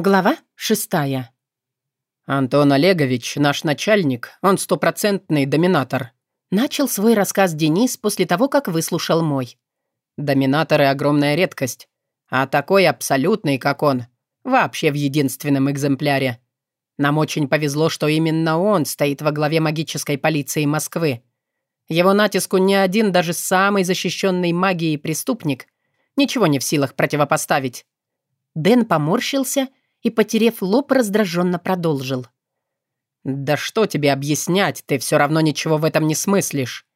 Глава шестая. «Антон Олегович, наш начальник, он стопроцентный доминатор». Начал свой рассказ Денис после того, как выслушал мой. «Доминаторы — огромная редкость. А такой абсолютный, как он, вообще в единственном экземпляре. Нам очень повезло, что именно он стоит во главе магической полиции Москвы. Его натиску ни один, даже самый защищенный магией преступник, ничего не в силах противопоставить». Дэн поморщился и, потерев лоб, раздраженно продолжил. «Да что тебе объяснять, ты все равно ничего в этом не смыслишь.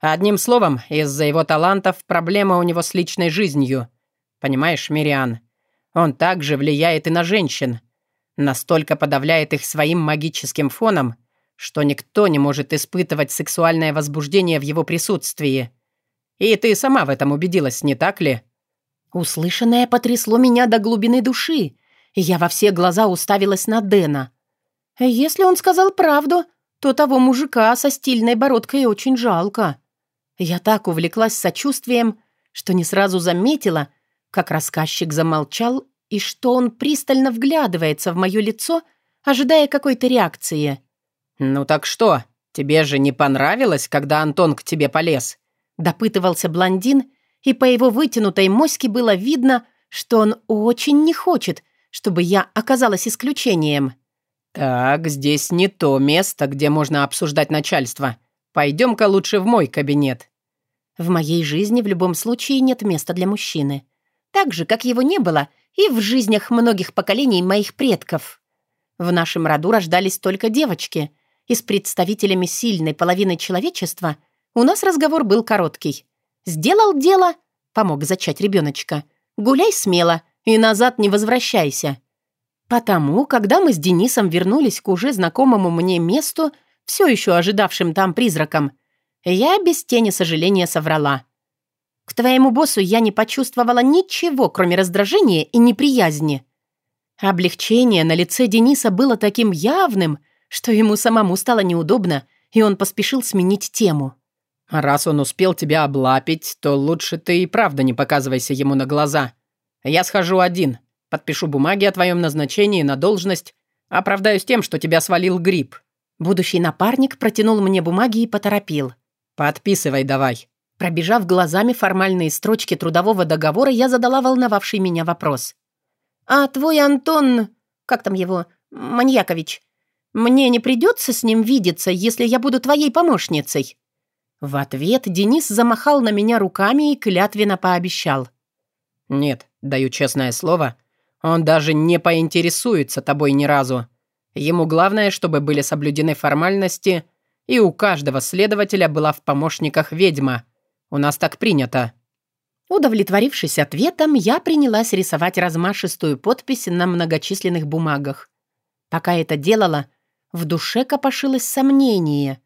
Одним словом, из-за его талантов проблема у него с личной жизнью. Понимаешь, Мириан? Он также влияет и на женщин. Настолько подавляет их своим магическим фоном, что никто не может испытывать сексуальное возбуждение в его присутствии. И ты сама в этом убедилась, не так ли?» Услышанное потрясло меня до глубины души, я во все глаза уставилась на Дэна. Если он сказал правду, то того мужика со стильной бородкой очень жалко. Я так увлеклась сочувствием, что не сразу заметила, как рассказчик замолчал и что он пристально вглядывается в мое лицо, ожидая какой-то реакции. «Ну так что, тебе же не понравилось, когда Антон к тебе полез?» допытывался блондин, и по его вытянутой моське было видно, что он очень не хочет, чтобы я оказалась исключением. «Так, здесь не то место, где можно обсуждать начальство. Пойдем-ка лучше в мой кабинет». В моей жизни в любом случае нет места для мужчины. Так же, как его не было и в жизнях многих поколений моих предков. В нашем роду рождались только девочки, и с представителями сильной половины человечества у нас разговор был короткий. «Сделал дело», — помог зачать ребеночка. «Гуляй смело, и назад не возвращайся. Потому, когда мы с Денисом вернулись к уже знакомому мне месту, все еще ожидавшим там призракам, я без тени сожаления соврала. К твоему боссу я не почувствовала ничего, кроме раздражения и неприязни. Облегчение на лице Дениса было таким явным, что ему самому стало неудобно, и он поспешил сменить тему. «Раз он успел тебя облапить, то лучше ты и правда не показывайся ему на глаза. Я схожу один, подпишу бумаги о твоем назначении на должность, оправдаюсь тем, что тебя свалил грипп». Будущий напарник протянул мне бумаги и поторопил. «Подписывай давай». Пробежав глазами формальные строчки трудового договора, я задала волновавший меня вопрос. «А твой Антон, как там его, Маньякович, мне не придется с ним видеться, если я буду твоей помощницей?» В ответ Денис замахал на меня руками и клятвенно пообещал. «Нет, даю честное слово, он даже не поинтересуется тобой ни разу. Ему главное, чтобы были соблюдены формальности, и у каждого следователя была в помощниках ведьма. У нас так принято». Удовлетворившись ответом, я принялась рисовать размашистую подпись на многочисленных бумагах. Пока это делала, в душе копошилось сомнение.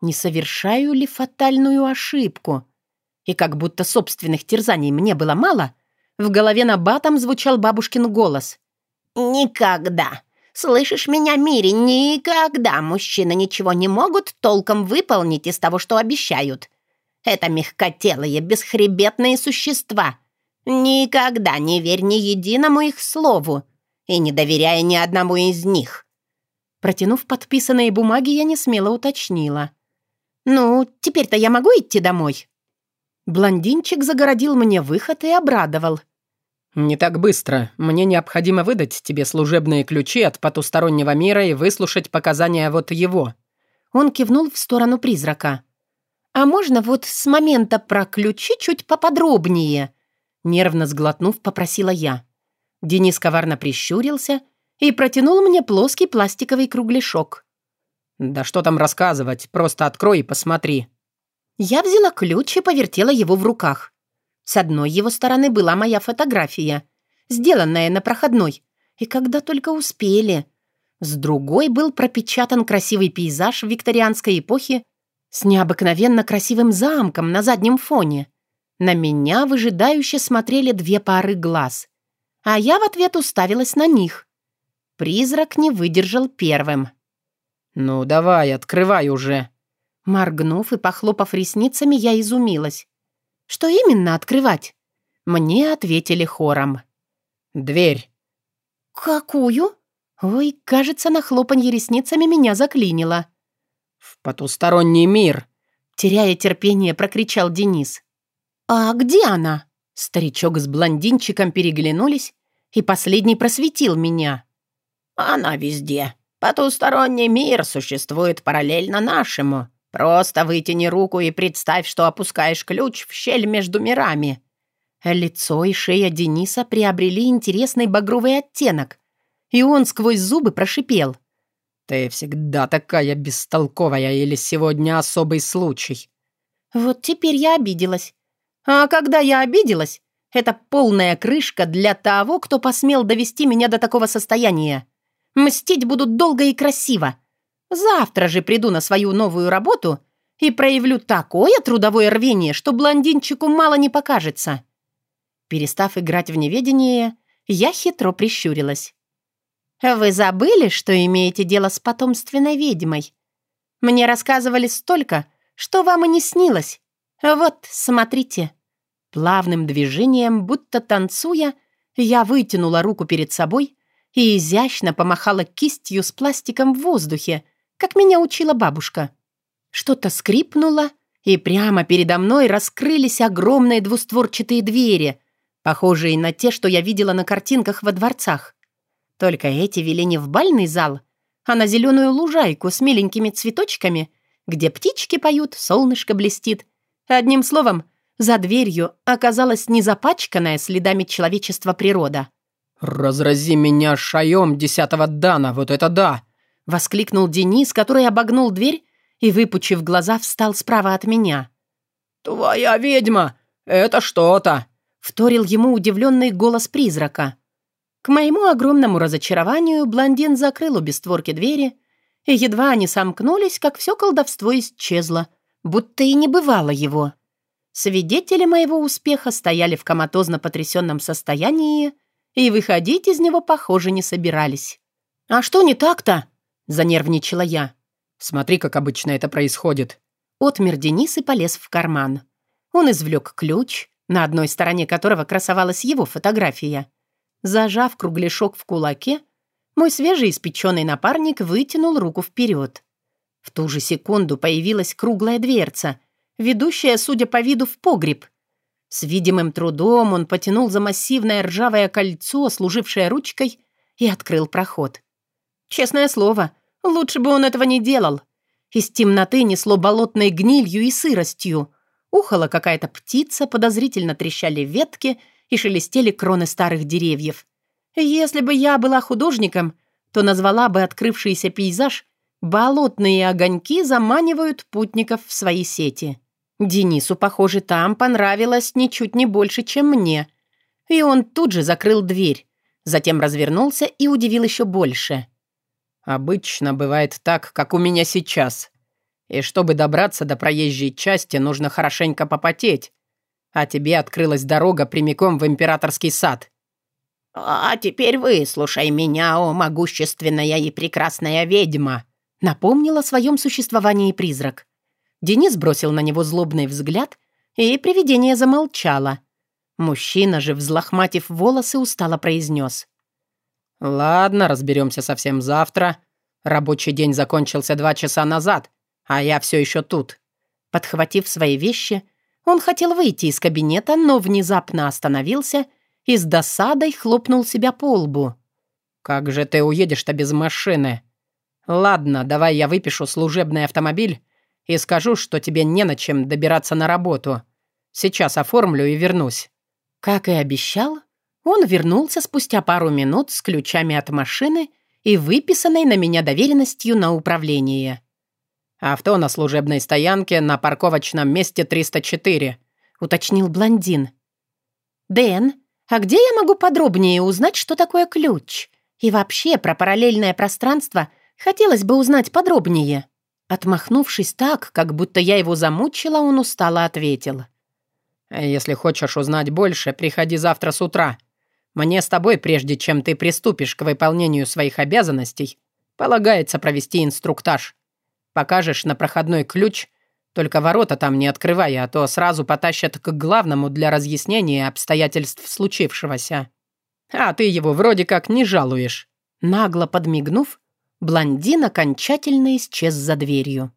Не совершаю ли фатальную ошибку? И как будто собственных терзаний мне было мало, в голове на батом звучал бабушкин голос. «Никогда! Слышишь меня, Мири, никогда мужчины ничего не могут толком выполнить из того, что обещают. Это мягкотелые, бесхребетные существа. Никогда не верь ни единому их слову и не доверяя ни одному из них». Протянув подписанные бумаги, я не смело уточнила. «Ну, теперь-то я могу идти домой?» Блондинчик загородил мне выход и обрадовал. «Не так быстро. Мне необходимо выдать тебе служебные ключи от потустороннего мира и выслушать показания вот его». Он кивнул в сторону призрака. «А можно вот с момента про ключи чуть поподробнее?» Нервно сглотнув, попросила я. Денис коварно прищурился и протянул мне плоский пластиковый кругляшок. «Да что там рассказывать, просто открой и посмотри». Я взяла ключ и повертела его в руках. С одной его стороны была моя фотография, сделанная на проходной, и когда только успели. С другой был пропечатан красивый пейзаж викторианской эпохи с необыкновенно красивым замком на заднем фоне. На меня выжидающе смотрели две пары глаз, а я в ответ уставилась на них. Призрак не выдержал первым. «Ну, давай, открывай уже», Моргнув и похлопав ресницами, я изумилась. «Что именно открывать?» Мне ответили хором. «Дверь». «Какую?» Ой, кажется, на хлопанье ресницами меня заклинило. «В потусторонний мир!» Теряя терпение, прокричал Денис. «А где она?» Старичок с блондинчиком переглянулись, и последний просветил меня. «Она везде. Потусторонний мир существует параллельно нашему. Просто вытяни руку и представь, что опускаешь ключ в щель между мирами». Лицо и шея Дениса приобрели интересный багровый оттенок, и он сквозь зубы прошипел. «Ты всегда такая бестолковая или сегодня особый случай?» Вот теперь я обиделась. А когда я обиделась, это полная крышка для того, кто посмел довести меня до такого состояния. Мстить будут долго и красиво. Завтра же приду на свою новую работу и проявлю такое трудовое рвение, что блондинчику мало не покажется. Перестав играть в неведение, я хитро прищурилась. «Вы забыли, что имеете дело с потомственной ведьмой? Мне рассказывали столько, что вам и не снилось. Вот, смотрите». Плавным движением, будто танцуя, я вытянула руку перед собой и изящно помахала кистью с пластиком в воздухе, как меня учила бабушка. Что-то скрипнуло, и прямо передо мной раскрылись огромные двустворчатые двери, похожие на те, что я видела на картинках во дворцах. Только эти вели не в бальный зал, а на зеленую лужайку с миленькими цветочками, где птички поют, солнышко блестит. Одним словом, за дверью оказалась незапачканная следами человечества природа. «Разрази меня шаем десятого дана, вот это да!» — воскликнул Денис, который обогнул дверь и, выпучив глаза, встал справа от меня. «Твоя ведьма! Это что-то!» — вторил ему удивленный голос призрака. К моему огромному разочарованию блондин закрыл обе створки двери, и едва они сомкнулись, как все колдовство исчезло, будто и не бывало его. Свидетели моего успеха стояли в коматозно потрясенном состоянии и выходить из него, похоже, не собирались. «А что не так-то?» — занервничала я. «Смотри, как обычно это происходит». Отмер Денис и полез в карман. Он извлек ключ, на одной стороне которого красовалась его фотография — Зажав кругляшок в кулаке, мой свежеиспеченный напарник вытянул руку вперед. В ту же секунду появилась круглая дверца, ведущая, судя по виду, в погреб. С видимым трудом он потянул за массивное ржавое кольцо, служившее ручкой, и открыл проход. Честное слово, лучше бы он этого не делал. Из темноты несло болотной гнилью и сыростью. Ухала какая-то птица, подозрительно трещали ветки — и шелестели кроны старых деревьев. Если бы я была художником, то назвала бы открывшийся пейзаж «Болотные огоньки заманивают путников в свои сети». Денису, похоже, там понравилось ничуть не больше, чем мне. И он тут же закрыл дверь, затем развернулся и удивил еще больше. «Обычно бывает так, как у меня сейчас. И чтобы добраться до проезжей части, нужно хорошенько попотеть, а тебе открылась дорога прямиком в императорский сад». «А теперь выслушай меня, о могущественная и прекрасная ведьма», напомнил о своем существовании призрак. Денис бросил на него злобный взгляд, и привидение замолчало. Мужчина же, взлохматив волосы, устало произнес. «Ладно, разберемся совсем завтра. Рабочий день закончился два часа назад, а я все еще тут». Подхватив свои вещи, он хотел выйти из кабинета, но внезапно остановился и с досадой хлопнул себя по лбу. «Как же ты уедешь-то без машины? Ладно, давай я выпишу служебный автомобиль и скажу, что тебе не на чем добираться на работу. Сейчас оформлю и вернусь». Как и обещал, он вернулся спустя пару минут с ключами от машины и выписанной на меня доверенностью на управление. «Авто на служебной стоянке на парковочном месте 304», — уточнил блондин. «Дэн, а где я могу подробнее узнать, что такое ключ? И вообще про параллельное пространство хотелось бы узнать подробнее». Отмахнувшись так, как будто я его замучила, он устало ответил. «Если хочешь узнать больше, приходи завтра с утра. Мне с тобой, прежде чем ты приступишь к выполнению своих обязанностей, полагается провести инструктаж. Покажешь на проходной ключ, только ворота там не открывай, а то сразу потащат к главному для разъяснения обстоятельств случившегося». А ты его вроде как не жалуешь». Нагло подмигнув, блондин окончательно исчез за дверью.